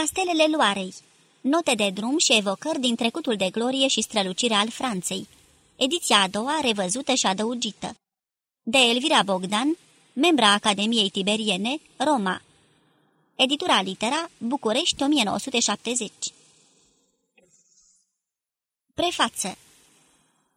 Castelele Loarei. Note de drum și evocări din trecutul de glorie și strălucire al Franței. Ediția a doua, revăzută și adăugită. De Elvira Bogdan, membra Academiei Tiberiene, Roma. Editura Litera, București 1970 Prefață.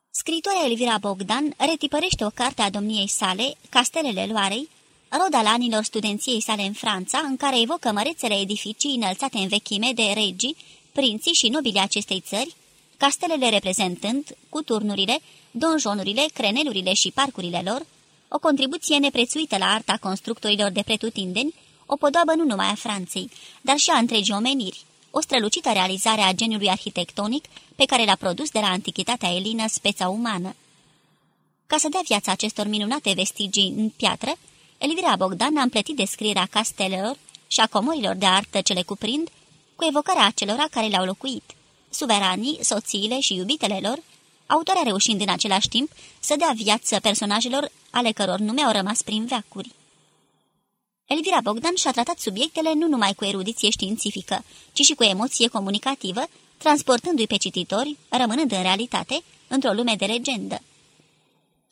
Scritoarea Elvira Bogdan retipărește o carte a domniei sale, Castelele Loarei, rod al anilor studenției sale în Franța, în care evocă mărețele edificii înălțate în vechime de regii, prinții și nobilii acestei țări, castelele reprezentând, cu turnurile, donjonurile, crenelurile și parcurile lor, o contribuție neprețuită la arta constructorilor de pretutindeni, o podoabă nu numai a Franței, dar și a întregii omeniri, o strălucită realizare a geniului arhitectonic pe care l-a produs de la antichitatea elină speța umană. Ca să dea viața acestor minunate vestigii în piatră, Elvira Bogdan a împletit descrierea castelelor și a comorilor de artă ce le cuprind, cu evocarea acelora care le-au locuit, suveranii, soțiile și iubitele lor, autoarea reușind în același timp să dea viață personajelor ale căror nume au rămas prin veacuri. Elvira Bogdan și-a tratat subiectele nu numai cu erudiție științifică, ci și cu emoție comunicativă, transportându-i pe cititori, rămânând în realitate, într-o lume de legendă.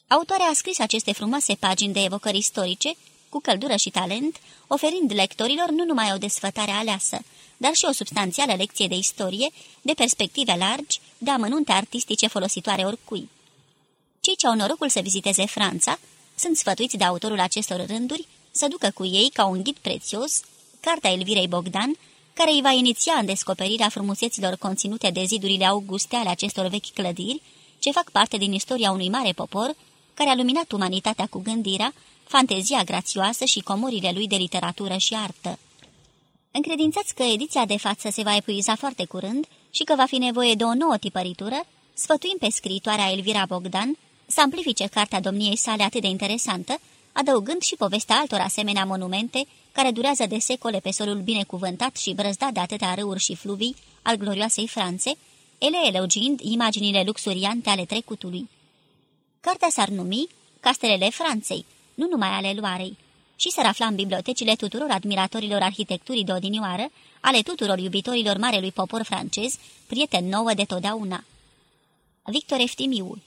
Autoarea a scris aceste frumoase pagini de evocări istorice, cu căldură și talent, oferind lectorilor nu numai o desfătare aleasă, dar și o substanțială lecție de istorie, de perspective largi, de amănunte artistice folositoare oricui. Cei ce au norocul să viziteze Franța sunt sfătuiți de autorul acestor rânduri să ducă cu ei, ca un ghid prețios, cartea Elvirei Bogdan, care îi va iniția în descoperirea frumuseților conținute de zidurile auguste ale acestor vechi clădiri, ce fac parte din istoria unui mare popor, care a luminat umanitatea cu gândirea, fantezia grațioasă și comorile lui de literatură și artă. Încredințați că ediția de față se va epuiza foarte curând și că va fi nevoie de o nouă tipăritură, sfătuim pe scriitoarea Elvira Bogdan să amplifice cartea domniei sale atât de interesantă, adăugând și povestea altor asemenea monumente care durează de secole pe solul binecuvântat și brăzdat de atâtea râuri și fluvii al glorioasei Franțe, ele elogiind imaginile luxuriante ale trecutului. Cartea s-ar numi Castelele Franței, nu numai ale Loarei, și s-ar afla în bibliotecile tuturor admiratorilor arhitecturii de odinioară, ale tuturor iubitorilor marelui popor francez, prieten nouă de totdeauna. Victor Eftimiu